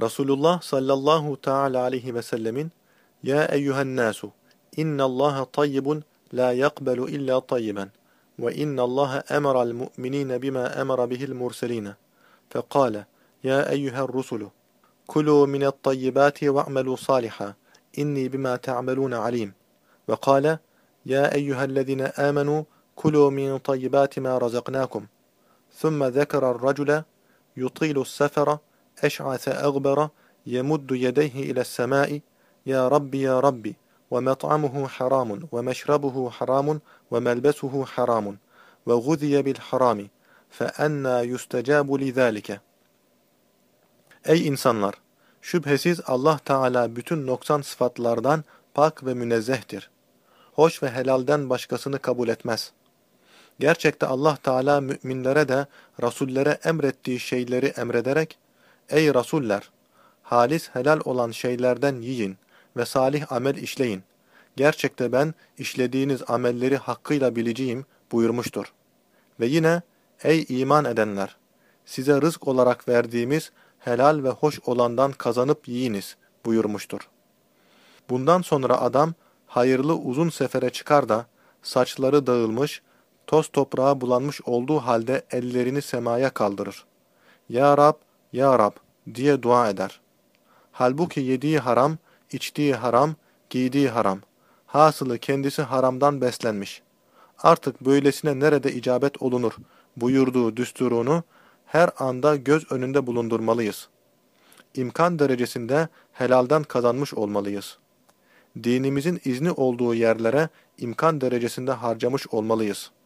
Resulullah sallallahu teala aleyhi ve sellemin Ya eyyühen nasu innallaha tayyibun la yakbelu illa tayyiben ve innallaha emeral mu'minine bima emara bihil murseline fekale Ya eyyühen rusulu kulu minet tayyibati ve'melu saliha inni bima ta'melune alim ve kale Ya eyyühellezine amenu kulu min tayyibati ma razaknakum ثم ذكر الرجل يطيل السفر eş'ase egbera yemuddu yedeyhi ile semai ya Rabbi ya Rabbi ve met'amuhu haramun ve meşrabuhu haramun ve melbesuhu haramun ve guziye bil harami fe enna yustecabu lizalike Ey insanlar! Şüphesiz Allah Teala bütün noksan sıfatlardan pak ve münezzehtir. Hoş ve helalden başkasını kabul etmez. Gerçekte Allah Teala müminlere de rasullere emrettiği şeyleri emrederek Ey rasuller! Halis helal olan şeylerden yiyin ve salih amel işleyin. Gerçekte ben işlediğiniz amelleri hakkıyla bileceğim buyurmuştur. Ve yine Ey iman edenler! Size rızk olarak verdiğimiz helal ve hoş olandan kazanıp yiyiniz buyurmuştur. Bundan sonra adam hayırlı uzun sefere çıkar da saçları dağılmış, toz toprağa bulanmış olduğu halde ellerini semaya kaldırır. Ya Rab, Ya Rab diye dua eder. Halbuki yediği haram, içtiği haram, giydiği haram. Hasılı kendisi haramdan beslenmiş. Artık böylesine nerede icabet olunur buyurduğu düsturunu her anda göz önünde bulundurmalıyız. İmkan derecesinde helalden kazanmış olmalıyız. Dinimizin izni olduğu yerlere imkan derecesinde harcamış olmalıyız.''